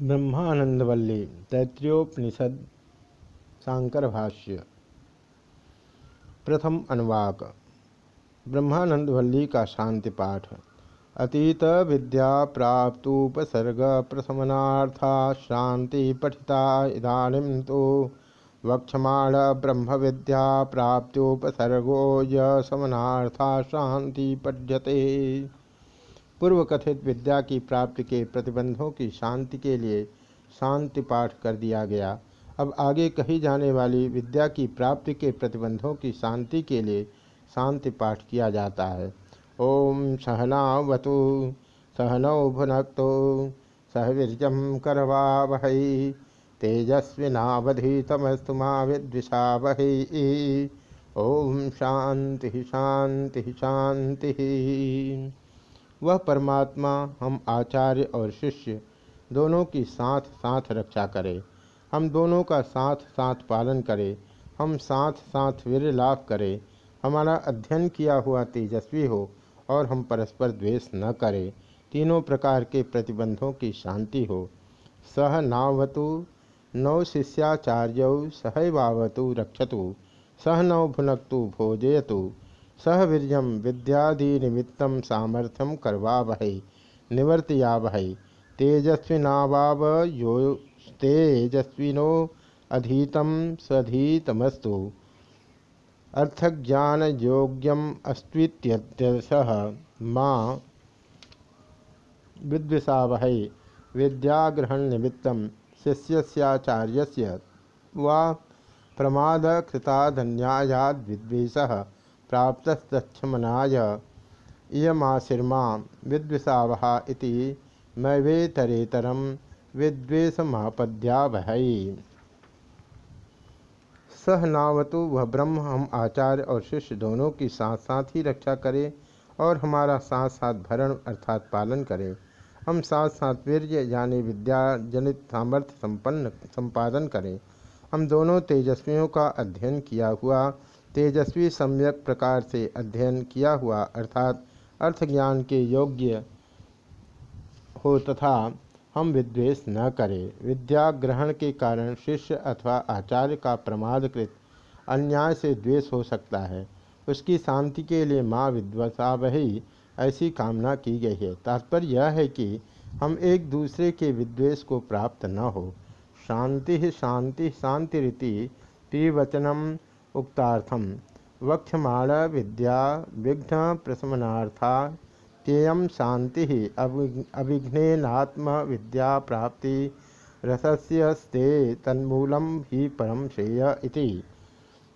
ब्रह्मानंदवल्ली तैत्रियोपनिषद शांकर भाष्य प्रथम अनुवाक। ब्रह्मानंदवल्ली का शांति पाठ अतीत विद्या प्राप्तुपसर्ग प्रशमनार्था शांति पठिता इदानीं तो। वक्षमाण ब्रह्म विद्या प्राप्तुपसर्गो यमनार्था शांति पठ्यते। पूर्व कथित विद्या की प्राप्ति के प्रतिबंधों की शांति के लिए शांति पाठ कर दिया गया। अब आगे कही जाने वाली विद्या की प्राप्ति के प्रतिबंधों की शांति के लिए शांति पाठ किया जाता है। ओम सहनावतु, सहनौ भुनक्तो सहवीर्यम करवा वह तेजस्विनावधीतमस्तु मा विद्विषा वह ओम शांति शांति शांति। वह परमात्मा, हम आचार्य और शिष्य, दोनों की साथ साथ रक्षा करे। हम दोनों का साथ साथ पालन करें। हम साथ साथ वीर लाभ करें। हमारा अध्ययन किया हुआ तेजस्वी हो और हम परस्पर द्वेष न करें। तीनों प्रकार के प्रतिबंधों की शांति हो। सह नावतु, नौ शिष्याचार्य, सहैवावतु रक्षतु। सह नौ भुनक्तु भोजयतु। सह वीर्यम विद्यादि सामर्थ्यम करवा वह निवर्तया वह तेजस्विनावाव यो तेजस्विनो अधीतम सधीतमस्तु। अर्थज्ञान योग्यम अस्वीत्यस माँ विद्विषा वह विद्याग्रहण निमित्त शिष्यस्याचार्य वा विद्वेषः प्राप्तस्तक्षमनाय इयमाशीर्मा विद्विषावह इति मैवेतरेतरम विद्वेषमापद्यावह। सह नावतु वह ब्रह्म, हम आचार्य और शिष्य दोनों की साथ साथ ही रक्षा करें और हमारा साथ साथ भरण अर्थात पालन करें। हम साथ साथ वीर्य यानी विद्या जनित सामर्थ्य संपन्न, संपादन करें। हम दोनों तेजस्वियों का अध्ययन किया हुआ तेजस्वी सम्यक प्रकार से अध्ययन किया हुआ, अर्थात अर्थ ज्ञान के योग्य हो तथा हम विद्वेष न करें। विद्या ग्रहण के कारण शिष्य अथवा आचार्य का प्रमादकृत अन्याय से द्वेष हो सकता है। उसकी शांति के लिए माँ विद्वसा वही ऐसी कामना की गई है। तात्पर्य यह है कि हम एक दूसरे के विद्वेष को प्राप्त न हो। शांति शांति शांति रीति त्रिवचनम उक्तार्थम। वक्षमाण विद्या विघ्न प्रशमनार्था तेयम शांति अभिघ्नेनात्म विद्या प्राप्ति रसस्यस्ते तन्मूलम ही परम श्रेय इति।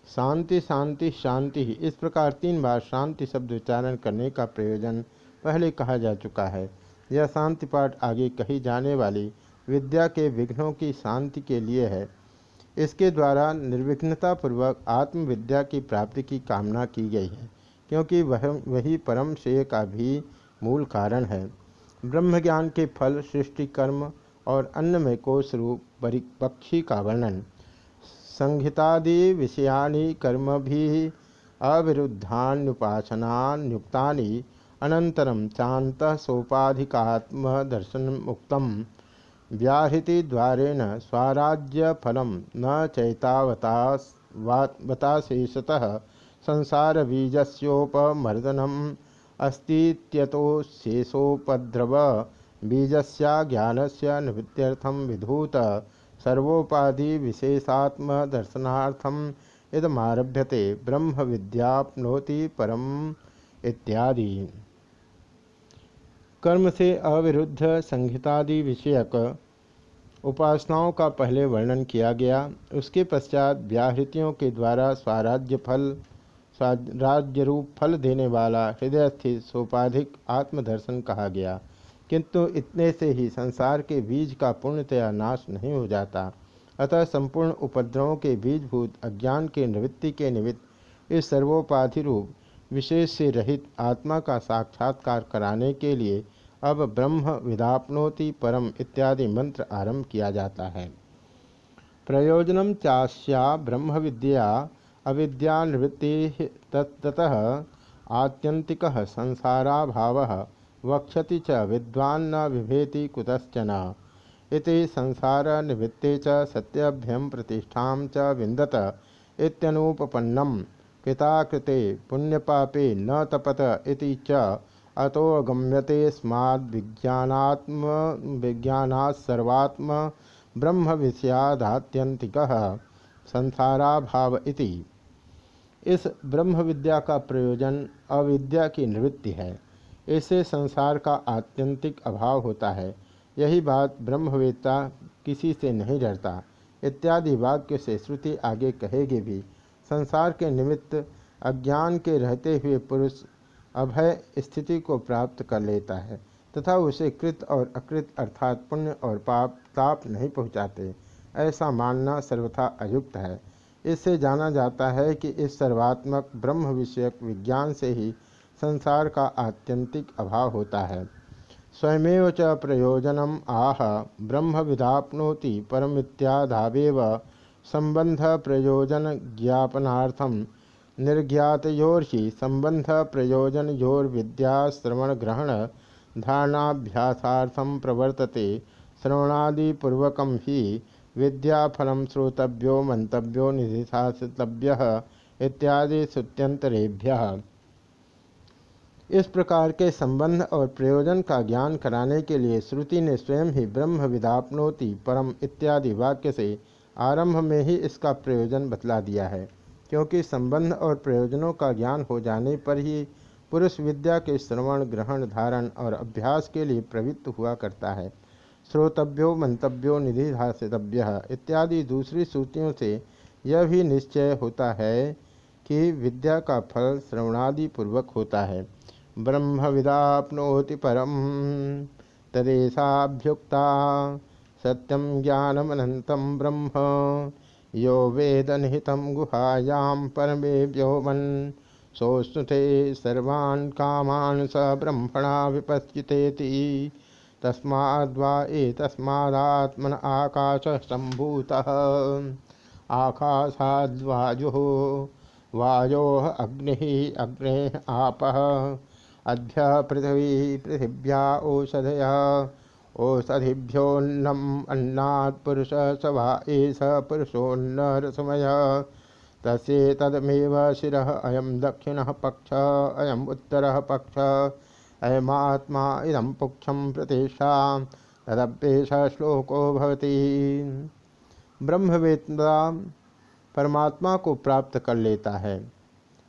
शांति शांति शांति इस प्रकार तीन बार शांति शब्द उच्चारण करने का प्रयोजन पहले कहा जा चुका है। यह शांति पाठ आगे कही जाने वाली विद्या के विघ्नों की शांति के लिए है। इसके द्वारा निर्विघ्नतापूर्वक आत्मविद्या की प्राप्ति की कामना की गई है, क्योंकि वह, वही परम श्रेय का भी मूल कारण है। ब्रह्म ज्ञान के फल, सृष्टि, कर्म और अन्न में कोष रूप, परिपक्षी का वर्णन। संहितादि विषयानि कर्म भी अविरुद्धान्युपासनान्युक्ता अनंतरम चात सोपाधिकात्म दर्शन मुक्तम व्याहृति द्वारेण स्वराज्यफलम न चैतावताशेषतः संसार बीजस्योपमर्दनम अस्तीत्यतो शेषोपद्रव बीजस्या ज्ञानस्य निवृत्त्यर्थम विधूत सर्वोपाधि विशेषात्म दर्शनार्थम इदमारभ्यते ब्रह्म विद्याप्नोति परम इत्यादि। कर्म से अविरुद्ध संहितादि विषयक उपासनाओं का पहले वर्णन किया गया। उसके पश्चात व्याहृतियों के द्वारा स्वराज्य फल राज्य रूप फल देने वाला हृदय स्थित सोपाधिक आत्मदर्शन कहा गया। किंतु इतने से ही संसार के बीज का पूर्णतया नाश नहीं हो जाता। अतः संपूर्ण उपद्रवों के बीजभूत, अज्ञान के निवृत्ति के निमित्त इस सर्वोपाधि रूप विशेष से रहित आत्मा का साक्षात्कार कराने के लिए अब ब्रह्म विदापनोति परम इत्यादि मंत्र आरंभ किया जाता है। प्रयोजनम चास्या ब्रह्म विद्या अविद्या निवृत्ति ततः आत्यंतिक संसारा भाव वक्षति च विद्वान्न बिभेति कुतश्चन। इति संसार निवृत्ते च सत्यभ्यम प्रतिष्ठा च विंदत इत्यनुपपन्नम। कृताकृते पुण्यपापे न तपत इति च अतोगम्यते स्माद्विज्ञानात्म विज्ञानात् सर्वात्म, ब्रह्म विषयादात्यंतिक संसाराभाव इति। इस ब्रह्म विद्या का प्रयोजन अविद्या की निवृत्ति है। इससे संसार का आत्यंतिक अभाव होता है। यही बात ब्रह्मवेत्ता किसी से नहीं डरता। इत्यादि वाक्य से श्रुति आगे कहेगी भी, संसार के निमित्त अज्ञान के रहते हुए पुरुष अभय स्थिति को प्राप्त कर लेता है, तथा उसे कृत और अकृत अर्थात पुण्य और पाप ताप नहीं पहुँचाते। ऐसा मानना सर्वथा अयुक्त है। इससे जाना जाता है कि इस सर्वात्मक ब्रह्म विषयक विज्ञान से ही संसार का आत्यंतिक अभाव होता है। स्वयमेव च प्रयोजनम आह, ब्रह्म विधापनोति परमित्याधावेव संबंध प्रयोजन ज्ञापनार्थम निर्ज्ञातोर्हि संबंध प्रयोजन योर्विद्या श्रवण ग्रहण धारणाभ्यासार्थम प्रवर्तते। श्रवणादिपूर्वक ही विद्याफल श्रोतव्यो मंतव्यो निधिशासितव्य इत्यादि श्रुत्यंतरेभ्य इस प्रकार के संबंध और प्रयोजन का ज्ञान कराने के लिए श्रुति ने स्वयं ही ब्रह्म विदापनोति परम इत्यादि वाक्य से आरंभ में ही इसका प्रयोजन बतला दिया है। क्योंकि संबंध और प्रयोजनों का ज्ञान हो जाने पर ही पुरुष विद्या के श्रवण, ग्रहण, धारण और अभ्यास के लिए प्रवृत्त हुआ करता है। श्रोतव्यो, मंतव्यो निधि निधिधासितव्य इत्यादि दूसरी श्रुतियों से यह भी निश्चय होता है कि विद्या का फल श्रवणादि पूर्वक होता है। ब्रह्म विदापनोति परम तदेशाभ्युक्ता सत्यम ज्ञानमनंतम ब्रह्म यो वेद निहित गुहायां परमे व्योमन सोस्तुते सर्वान् कामान् स ब्रह्मणा विपश्चितेति तस्माद्वा एतस्मादात्मन आकाश सम्भूतः। आकाशाद्वायुः, वायोः अग्निः, अग्नेः आपः। अध्य पृथ्वी पृथिव्या ओषधय ओषधिभ्योन्नम अन्नात् पुरुष सवा एष पुरुषोन्न रसमय। तस्मेव शिर अयम दक्षिण पक्ष अयम उत्तर पक्ष, अयमात्मा इदम पुक्षम प्रतिष्ठा तदप्येष श्लोको भवती। ब्रह्मवेत्ता परमात्मा को प्राप्त कर लेता है।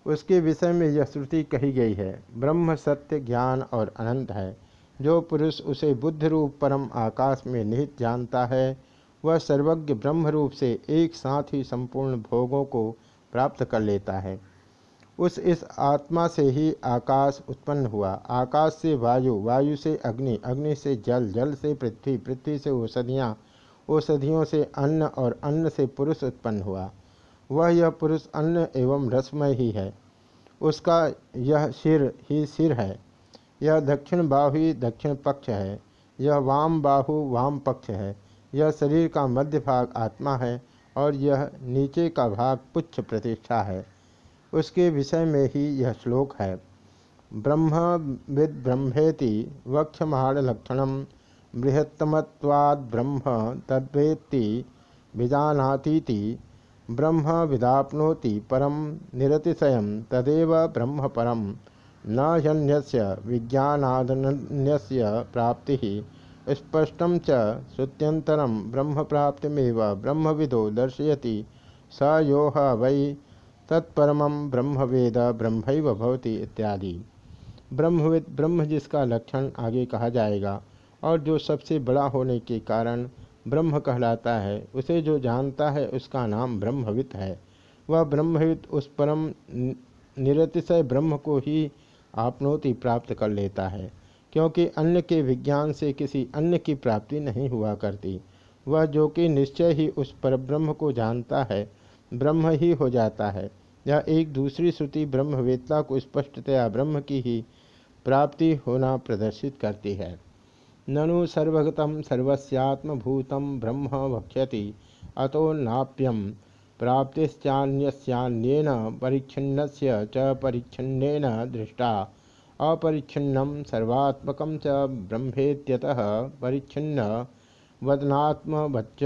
उसके विषय में यह श्रुति कही गई है। ब्रह्म सत्य, ज्ञान और अनंत है। जो पुरुष उसे बुद्ध रूप परम आकाश में निहित जानता है, वह सर्वज्ञ ब्रह्म रूप से एक साथ ही संपूर्ण भोगों को प्राप्त कर लेता है। उस इस आत्मा से ही आकाश उत्पन्न हुआ। आकाश से वायु वायु से अग्नि अग्नि से जल जल से पृथ्वी पृथ्वी से औषधियाँ, औषधियों से अन्न और अन्न से पुरुष उत्पन्न हुआ। वह यह पुरुष अन्न एवं रसमय ही है। उसका यह सिर ही सिर है। यह दक्षिण बाहु दक्षिण पक्ष है। यह वाम बाहु वाम पक्ष है। यह शरीर का मध्य भाग आत्मा है और यह नीचे का भाग पुच्छ प्रतिष्ठा है। उसके विषय में ही यह श्लोक है। ब्रह्म विद ब्रह्मेति वक्षमाणलक्षण बृहत्तमत्वाद ब्रह्म तद्वेत्ति विजानातीति ब्रह्म विदापनोति परम निरतिशय तदेव ब्रह्म परम। न ह्यन्यस्य विज्ञानादन्यस्य प्राप्ति, स्पष्ट च श्रुत्यंतरम ब्रह्म प्राप्तिमेव ब्रह्मविदो दर्शयति। स यो वै तत्परम ब्रह्मवेद ब्रह्म भवती इत्यादि। ब्रह्मविद ब्रह्म जिसका लक्षण आगे कहा जाएगा, और जो सबसे बड़ा होने के कारण ब्रह्म कहलाता है, उसे जो जानता है उसका नाम ब्रह्मविद है। वह ब्रह्मविद उस परम निरतिशय ब्रह्म को ही आपनोति प्राप्त कर लेता है, क्योंकि अन्य के विज्ञान से किसी अन्य की प्राप्ति नहीं हुआ करती। वह जो कि निश्चय ही उस परब्रह्म को जानता है, ब्रह्म ही हो जाता है। यह एक दूसरी श्रुति ब्रह्मवेत्ता को स्पष्टतया ब्रह्म की ही प्राप्ति होना प्रदर्शित करती है। ननु सर्वगतम सर्वस्यात्मभूत ब्रह्म वक्ष्यति, अतो नाप्यम। प्राप्तिश्चान्यस्यान्येन परिच्छिन्न च परिच्छिन्न दृष्टा। अपरिच्छिन्नं सर्वात्मक च ब्रह्मेत्यतः परिच्छिन्न वदनात्मवच्च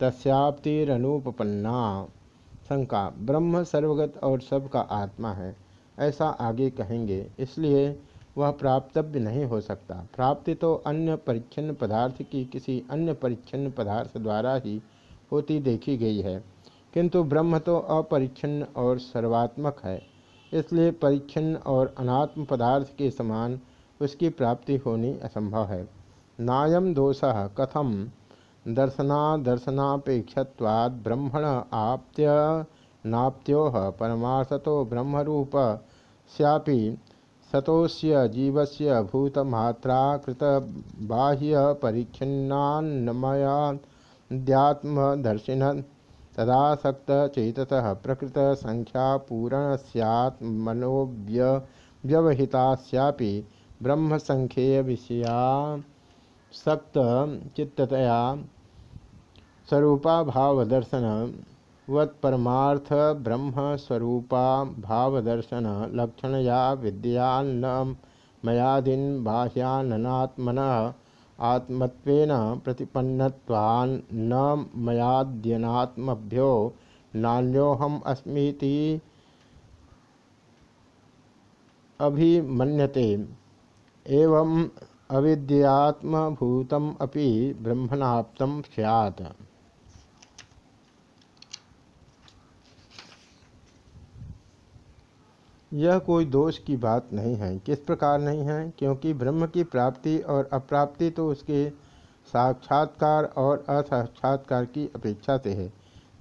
तस्याप्तिरनुपन्ना शंका, ब्रह्म सर्वगत और सबका आत्मा है, ऐसा आगे कहेंगे, इसलिए वह प्राप्तव्य नहीं हो सकता। प्राप्ति तो अन्य परिच्छिन्न पदार्थ की किसी अन्य परिच्छिन्न पदार्थ द्वारा ही होती देखी गई है। किंतु ब्रह्म तो अपरिच्छिन्न और सर्वात्मक है, इसलिए परिच्छिन्न और अनात्म पदार्थ के समान उसकी प्राप्ति होनी असंभव है। नायम दोष कथम दर्शना दर्शनापेक्षवाद ब्रह्मण आप्त्य नाप्त्यो परमार्थतो ब्रह्मरूप स्यापि सतोस्य जीवस्य भूतमात्राकृत बाह्य परिच्छिन्नान्नमयाध्यात्मदर्शिन तदासक्त चेततः प्रकृत संख्या पूरण सैत् मनोव्यवहितास्यापि ब्रह्म संख्येय विषया सक्त चित्ततया स्वरूपा भावदर्शन वत्परमार्थ ब्रह्म स्वरूपा भावदर्शन लक्षणया विद्यान्न मयादीन बाह्याननात्मन आत्मत्वेन न मयाद्यनात्मभ्यो नान्योहम अस्मीति अभिमन्यते। एवं अविद्यात्मभूतम अपि ब्रह्मणाप्तम स्यात्। यह कोई दोष की बात नहीं है। किस प्रकार नहीं है? क्योंकि ब्रह्म की प्राप्ति और अप्राप्ति तो उसके साक्षात्कार और असाक्षात्कार की अपेक्षा से है।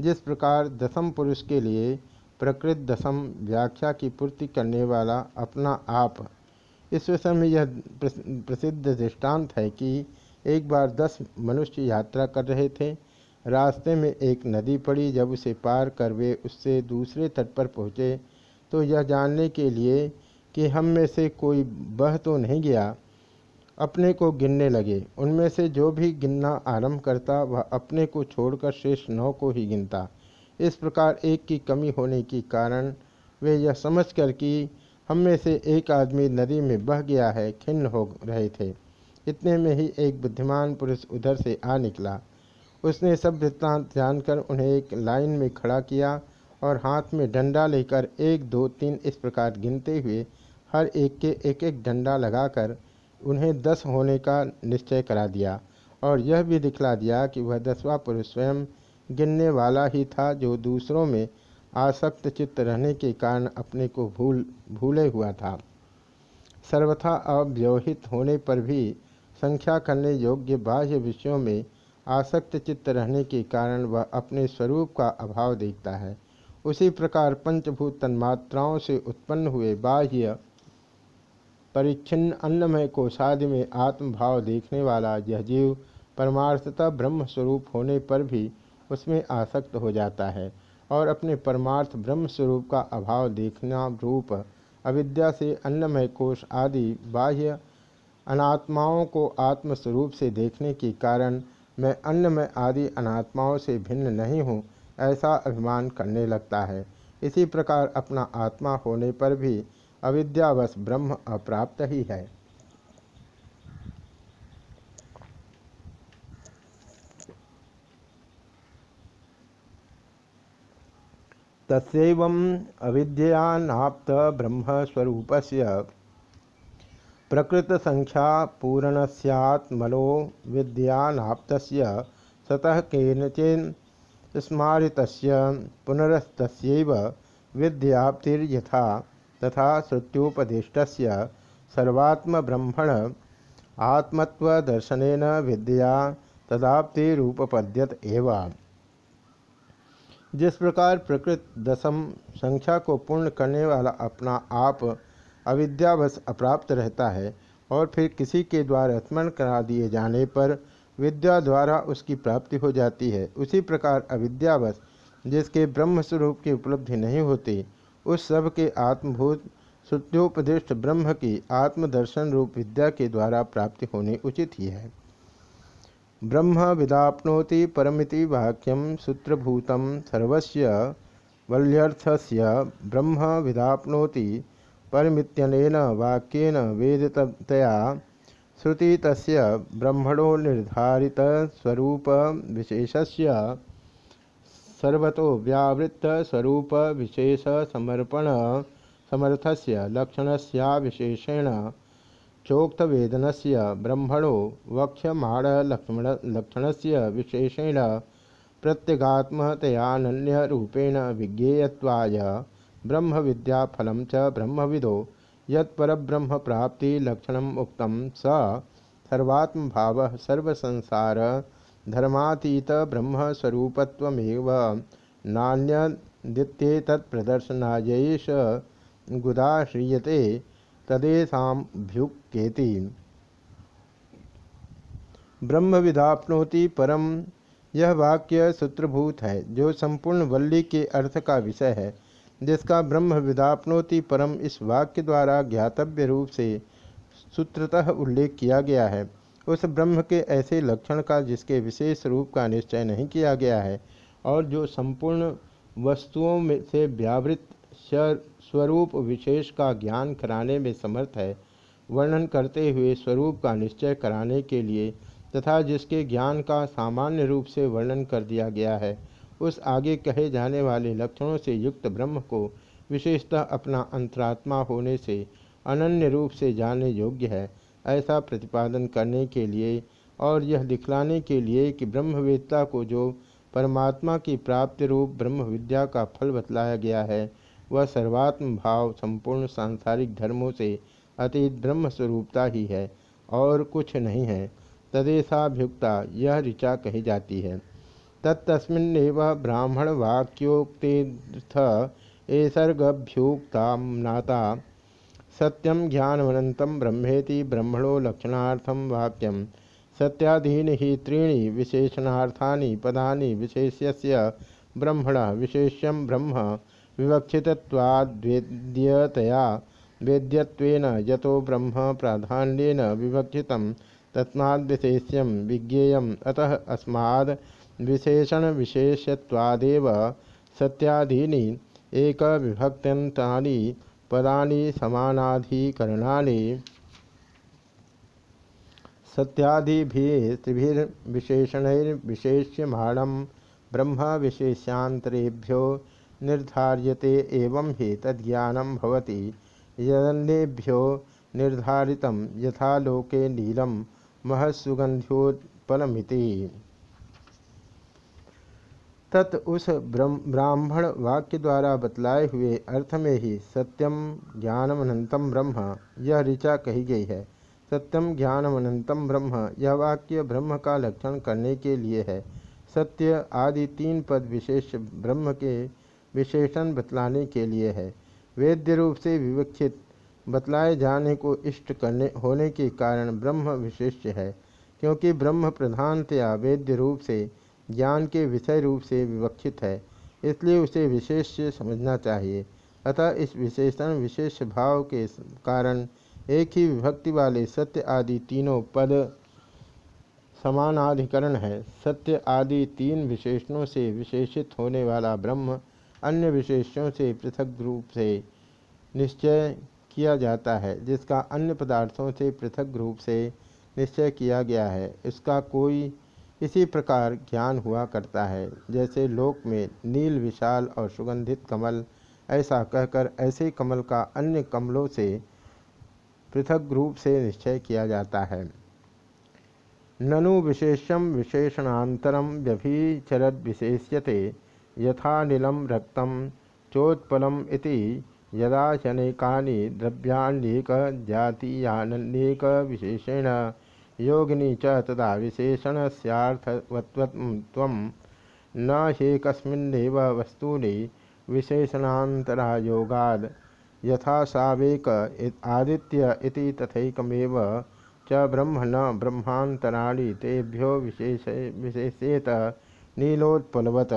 जिस प्रकार दसम पुरुष के लिए प्रकृत दसम व्याख्या की पूर्ति करने वाला अपना आप, इस विषय में यह प्रसिद्ध दृष्टांत है कि एक बार दस मनुष्य यात्रा कर रहे थे। रास्ते में एक नदी पड़ी, जब उसे पार कर वे उससे दूसरे तट पर पहुँचे। तो यह जानने के लिए कि हम में से कोई बह तो नहीं गया। अपने को गिनने लगे। उनमें से जो भी गिनना आरंभ करता, वह अपने को छोड़कर शेष नौ को ही गिनता। इस प्रकार एक की कमी होने के कारण वे यह समझकर कि हम में से एक आदमी नदी में बह गया है, खिन्न हो रहे थे। इतने में ही एक बुद्धिमान पुरुष उधर से आ निकला। उसने सब वृत्तांत जानकर उन्हें एक लाइन में खड़ा किया। और हाथ में डंडा लेकर एक, दो, तीन इस प्रकार गिनते हुए हर एक के एक एक डंडा लगाकर उन्हें दस होने का निश्चय करा दिया और यह भी दिखला दिया कि वह दसवां पुरुष स्वयं गिनने वाला ही था जो दूसरों में आसक्त चित्त रहने के कारण अपने को भूल, भूले हुआ था। सर्वथा अव्यवहित होने पर भी संख्या करने योग्य बाह्य विषयों में आसक्त चित्त रहने के कारण वह अपने स्वरूप का अभाव देखता है। उसी प्रकार पंचभूत तन्मात्राओं से उत्पन्न हुए बाह्य परिच्छिन्न अन्नमय कोषादि में आत्मभाव देखने वाला यह जीव परमार्थता ब्रह्म स्वरूप होने पर भी उसमें आसक्त हो जाता है और अपने परमार्थ ब्रह्म स्वरूप का अभाव देखना रूप, अविद्या से अन्नमय कोष आदि बाह्य अनात्माओं को आत्मस्वरूप से देखने के कारण मैं अन्नमय आदि अनात्माओं से भिन्न नहीं हूँ। ऐसा अभिमान करने लगता है। इसी प्रकार अपना आत्मा होने पर भी अविद्यावश ब्रह्म अप्राप्त ही है। तस्व अविद्यानाप्त ब्रह्म स्वरूप से प्रकृत संख्या पूर्ण सैत्मनो विद्यानाप्त सतः केनचिन स्मारित पुनरस्त विद्याप्तिर्यथा तथा श्रुत्योपदिष्ट सर्वात्म ब्रह्मण आत्मत्वदर्शन विद्या तदाप्तिरूपपद्यत एवं। जिस प्रकार प्रकृत दशम संख्या को पूर्ण करने वाला अपना आप अविद्यावश अप्राप्त रहता है और फिर किसी के द्वारा स्मरण करा दिए जाने पर विद्या द्वारा उसकी प्राप्ति हो जाती है। उसी प्रकार अविद्यावश, जिसके ब्रह्म स्वरूप की उपलब्धि नहीं होती, उस सब के आत्मभूत श्रुत्योपदिष्ट ब्रह्म की आत्मदर्शन रूप विद्या के द्वारा प्राप्ति होनी उचित ही है। ब्रह्म विदाप्नोति परमिति वाक्यम सूत्रभूत सर्वस्य वल्यर्थस्य ब्रह्म विदाप्नोति परमित्यन वाक्यन वेदतया श्रुति तस्य ब्रह्मणो निर्धारित स्वरूप विशेषस्य सर्वतो व्यावृत्त स्वरूप विशेष समर्पण समर्थस्य लक्षणस्या विशेषेण चोक्तवेदन से ब्रह्मणो वक्ष्यमाण लक्ष्मण लक्षण से विशेषेण प्रत्यगात्मतयानन्यरूपेण विज्ञेयत्वाय ब्रह्म विद्याफल च ब्रह्मविदो यत्परब्रह्म प्राप्ति लक्षण उक्त स सर्वात्म भाव सर्वसंसार धर्मातीत ब्रह्म स्वरूपत्वमेव नान्यदित्ये तत्प्रदर्शनायैष गुदाश्रीयते तदेशाभ्युक्ति ब्रह्म विधापनोति परम यह वाक्य सूत्रभूत है, जो संपूर्ण वल्ली के अर्थ का विषय है। जिसका ब्रह्म विदापनोति परम इस वाक्य द्वारा ज्ञातव्य रूप से सूत्रतः उल्लेख किया गया है। उस ब्रह्म के ऐसे लक्षण का जिसके विशेष रूप का निश्चय नहीं किया गया है और जो संपूर्ण वस्तुओं में से व्यावृत स्वरूप विशेष का ज्ञान कराने में समर्थ है, वर्णन करते हुए स्वरूप का निश्चय कराने के लिए तथा जिसके ज्ञान का सामान्य रूप से वर्णन कर दिया गया है। उस आगे कहे जाने वाले लक्षणों से युक्त ब्रह्म को विशेषतः अपना अंतरात्मा होने से अनन्य रूप से जाने योग्य है, ऐसा प्रतिपादन करने के लिए और यह दिखलाने के लिए कि ब्रह्मवेत्ता को जो परमात्मा की प्राप्ति रूप ब्रह्म विद्या का फल बतलाया गया है, वह सर्वात्म भाव संपूर्ण सांसारिक धर्मों से अतीत ब्रह्म स्वरूपता ही है और कुछ नहीं है। तदेशाभ्युक्ता यह ऋचा कही जाती है। तत्तस्मिन्नेव ब्राह्मण वाक्योक्तिर्थ एसर्गभ्युक्ता नाता। सत्यम ज्ञानवनंतम ब्रह्मेति ब्रह्मणो लक्षणार्थम वाक्यम सत्यादीनि ही त्रीणि विशेषणार्थानि पदानि विशेष्य ब्रह्मण विशेष्यम ब्रह्म विवक्षितवाद्वेद्यतया वेद्यत्वेन यतो ब्रह्म प्राधान्यन विवक्षित तस्माद्विशेष्यम विज्ञेयम अतः अस्माद् विशेषण विशेषत्वादेव सत्यादीनि एक विभक्त्यंतानि पदानि समानाधिकरणानि। सत्यादिभिस्त्रिभिर्विशेषणैर्विशेष्यमाणं ब्रह्म विशेषान्तरेभ्यो निर्धार्यते एवं ही तद्ज्ञानम भवति। यदन्येभ्यो निर्धारित यथा लोके नीलम महत्सुगंध्योत्पलमिति तत् उस ब्राह्मण वाक्य द्वारा बतलाए हुए अर्थ में ही सत्यम ज्ञानमनंतम ब्रह्म, यह ऋचा कही गई है। सत्यम ज्ञानमनंतम ब्रह्म, यह वाक्य ब्रह्म का लक्षण करने के लिए है। सत्य आदि तीन पद विशेष ब्रह्म के विशेषण बतलाने के लिए है। वेद्य रूप से विवक्षित बतलाए जाने को इष्ट करने, होने के कारण ब्रह्म विशेष्य है, क्योंकि ब्रह्म प्रधानतया वेद्य रूप से ज्ञान के विषय रूप से विवक्षित है, इसलिए उसे विशेष समझना चाहिए। अतः इस विशेषण, विशेष भाव के कारण एक ही विभक्ति वाले सत्य आदि तीनों पद समानाधिकरण है। सत्य आदि तीन विशेषणों से विशेषित होने वाला ब्रह्म अन्य विशेषों से पृथक रूप से निश्चय किया जाता है, जिसका अन्य पदार्थों से पृथक रूप से निश्चय किया गया है। इसका कोई इसी प्रकार ज्ञान हुआ करता है। जैसे लोक में नील, विशाल और सुगंधित कमल, ऐसा कहकर ऐसे कमल का अन्य कमलों से पृथक रूप से निश्चय किया जाता है। ननु विशेषम विशेषणांतरम व्यभिचरद विशेष्यते यथानिलम रक्तम चोत्पलम इति यदा शनेकानि द्रव्याण्येक विशेषेण योगिनी च तदा विशेषणस्यार्थवत्वं न ह्येकस्मिन्नेव वस्तूनि विशेषणान्तरायोगाद् यथा सावेक आदित्य इति तथैकमेव च ब्रह्म न ब्रह्मान्तराणि तेभ्यो विशेष विशेषेत नीलोत्पलवत।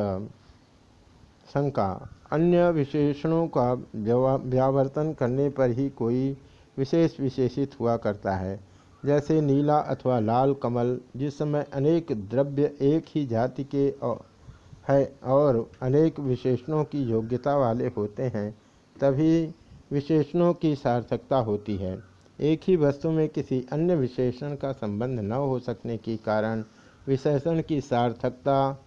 शंका। अन्य विशेषणों का व्यावर्तन करने पर ही कोई विशेष विशेषित हुआ करता है। जैसे नीला अथवा लाल कमल, जिस समय अनेक द्रव्य एक ही जाति के है और अनेक विशेषणों की योग्यता वाले होते हैं, तभी विशेषणों की सार्थकता होती है। एक ही वस्तु में किसी अन्य विशेषण का संबंध न हो सकने के कारण विशेषण की सार्थकता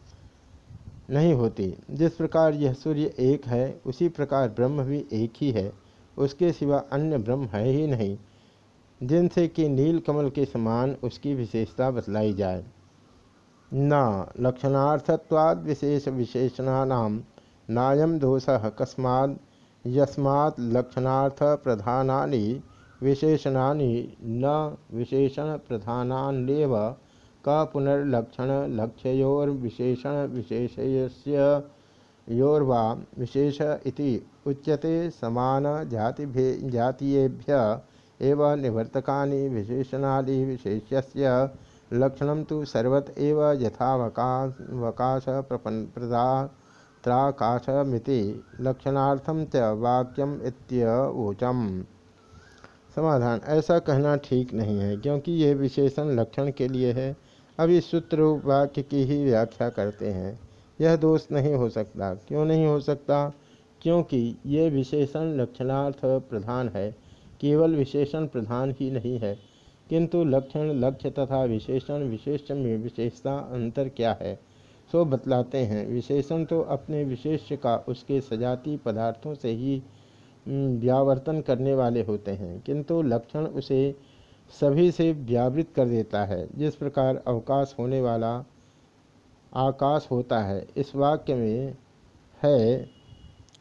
नहीं होती। जिस प्रकार यह सूर्य एक है, उसी प्रकार ब्रह्म भी एक ही है। उसके सिवा अन्य ब्रह्म है ही नहीं। जिनसे कि नील कमल के समान उसकी विशेषता बतलाई जाए। न, लक्षणार्थत्वाद विशेष विशेषणानाम नायम दोष कस्माद यस्मात् लक्षणार्थ प्रधानानि विशेषणानि, न विशेषण प्रधानान्येव का पुनर्लक्षण लक्ष्योर्विशेषण विशेषस्य योर्वा विशेष इति उच्यते समान जाति जातीयेभ्य एव निवर्तकानि विशेषणानि विशेष्य लक्षण तो सर्वत एव यथावकाश प्रदा, त्राकाशमिति। लक्षणार्थम च वाक्यम इत्यवोचम। समाधान। ऐसा कहना ठीक नहीं है, क्योंकि ये विशेषण लक्षण के लिए है। अब इस सूत्र वाक्य की ही व्याख्या करते हैं। यह दोष नहीं हो सकता। क्यों नहीं हो सकता? क्योंकि ये विशेषण लक्षणार्थ प्रधान है। केवल विशेषण प्रधान ही नहीं है, किंतु लक्षण, लक्ष्य तथा विशेषण विशेष में विशेषता अंतर क्या है, सो बतलाते हैं। विशेषण तो अपने विशेष का, उसके सजाती पदार्थों से ही व्यावर्तन करने वाले होते हैं, किंतु लक्षण उसे सभी से व्यावृत कर देता है। जिस प्रकार अवकाश होने वाला आकाश होता है, इस वाक्य में है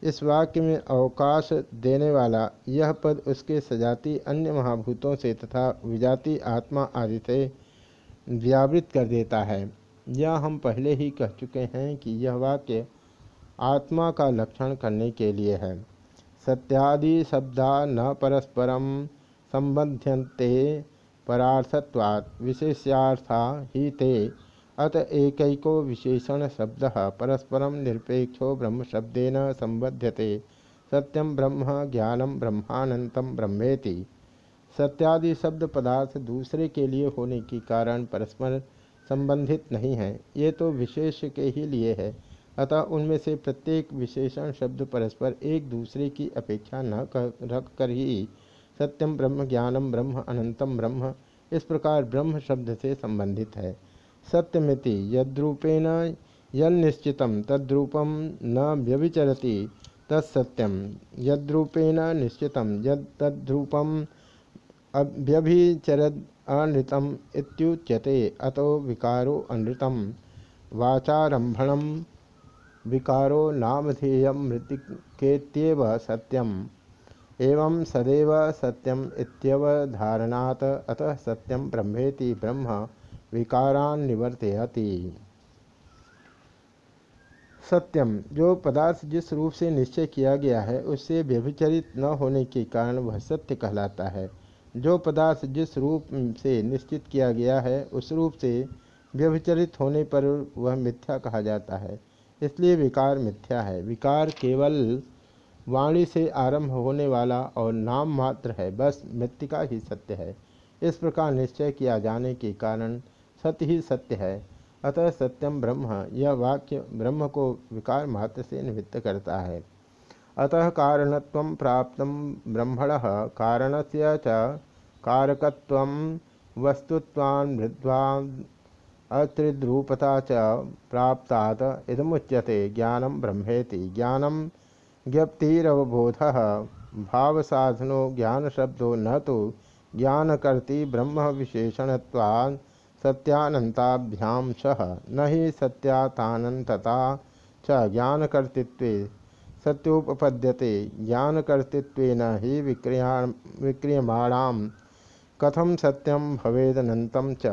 इस वाक्य में अवकाश देने वाला, यह पद उसके सजाती अन्य महाभूतों से तथा विजाति आत्मा आदि से व्यावृत कर देता है। यह हम पहले ही कह चुके हैं कि यह वाक्य आत्मा का लक्षण करने के लिए है। सत्यादि शब्दा न परस्परम संबध्यन्ते परार्थत्वात्, विशेष्यार्था ही ते अत एकैको विशेषण शब्द परस्परम निरपेक्षो ब्रह्म शब्देन संबध्यते। सत्यम ब्रह्म ज्ञानम ब्रह्मानंतम ब्रह्मेति। सत्यादि शब्द पदार्थ दूसरे के लिए होने के कारण परस्पर संबंधित नहीं है। ये तो विशेष के ही लिए है। अतः उनमें से प्रत्येक विशेषण शब्द परस्पर एक दूसरे की अपेक्षा न कर, रख कर ही सत्यम ब्रह्म ज्ञानम ब्रह्म अनंतम ब्रह्म, इस प्रकार ब्रह्म शब्द से संबंधित है। सत्यमिति यद्रूपेण यन्निश्चित तद्रूपम न व्यभिचरति तत्सत्यम यद्रूपेण निश्चित, यद तद्रूपम व्यभिचरद अनृतम अतो विकारो अनृतम। वाचारंभण विकारो नामधेय मृतिकेत्येव सत्यम। एवं सदैव सत्यम अतः सत्यम ब्रह्मेति ब्रह्म। विकारान निवर्तयति। सत्यम जो पदार्थ जिस रूप से निश्चय किया गया है, उससे व्यभिचरित न होने के कारण वह सत्य कहलाता है। जो पदार्थ जिस रूप से निश्चित किया गया है, उस रूप से व्यभिचरित होने पर वह मिथ्या कहा जाता है। इसलिए विकार मिथ्या है। विकार केवल वाणी से आरंभ होने वाला और नाम मात्र है, बस मृतिका ही सत्य है। इस प्रकार निश्चय किया जाने के कारण सत्य ही सत्य है। अतः सत्यम ब्रह्म, यह वाक्य ब्रह्म को विकार मात्र से निमित्त करता है। अतः कारणत्व प्राप्त ब्रह्मण कारण से कारकत्व वस्तुत्वान् अत्रिद्रूपता च प्राप्तात इदमुच्यते ज्ञानम ब्रह्मेति। ज्ञानम ज्ञप्तिरवबोध भाव साधनो ज्ञान शब्दों न तो ज्ञानकर्ति ब्रह्म विशेषणत्वान् सत्यानंताभ्याम सह, न ही सत्यातानंतता च ज्ञानकर्तृत्व, सत्योपपद्यते ज्ञानकर्तृत्व न ही विक्रिया विक्रियमाणाम कथम सत्यम भवेदनंतम च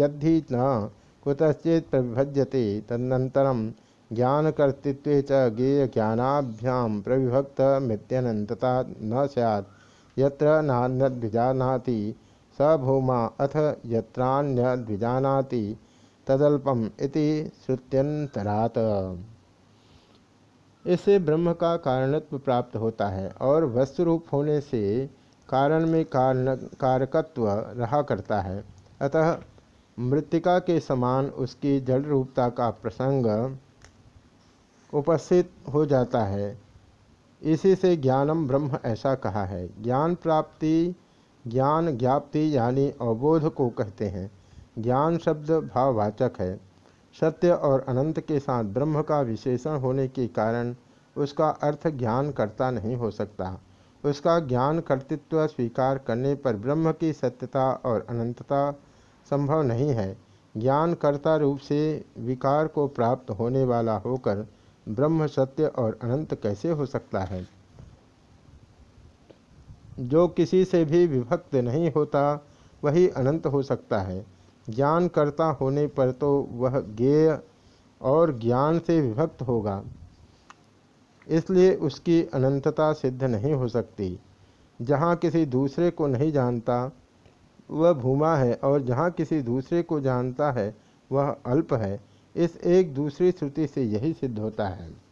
यदि न कुतश्चित प्रविभज्यते, तदनन्तरं ज्ञानकर्तृत्व च ज्ञेयज्ञानाभ्यां प्रविभक्त मित्यनंतता न सैत् नान्यद्विजानाति स भूमा अथ यत्रान्यद्विजानाति तदल्पम इति श्रुत्यंतरात इससे ब्रह्म का कारणत्व प्राप्त होता है और वस्तुरूप होने से कारण में कारण, कारकत्व रहा करता है। अतः मृतिका के समान उसकी जड़ रूपता का प्रसंग उपस्थित हो जाता है। इसी से ज्ञानम ब्रह्म ऐसा कहा है। ज्ञान प्राप्ति ज्ञान ज्ञाप्ति यानी अवबोध को कहते हैं। ज्ञान शब्द भाववाचक है। सत्य और अनंत के साथ ब्रह्म का विशेषण होने के कारण उसका अर्थ ज्ञान करता नहीं हो सकता। उसका ज्ञान कर्तृत्व स्वीकार करने पर ब्रह्म की सत्यता और अनंतता संभव नहीं है। ज्ञान कर्ता रूप से विकार को प्राप्त होने वाला होकर ब्रह्म सत्य और अनंत कैसे हो सकता है? जो किसी से भी विभक्त नहीं होता, वही अनंत हो सकता है। ज्ञान कर्ता होने पर तो वह ज्ञेय और ज्ञान से विभक्त होगा। इसलिए उसकी अनंतता सिद्ध नहीं हो सकती। जहाँ किसी दूसरे को नहीं जानता, वह भूमा है, और जहाँ किसी दूसरे को जानता है, वह अल्प है। इस एक दूसरी श्रुति से यही सिद्ध होता है।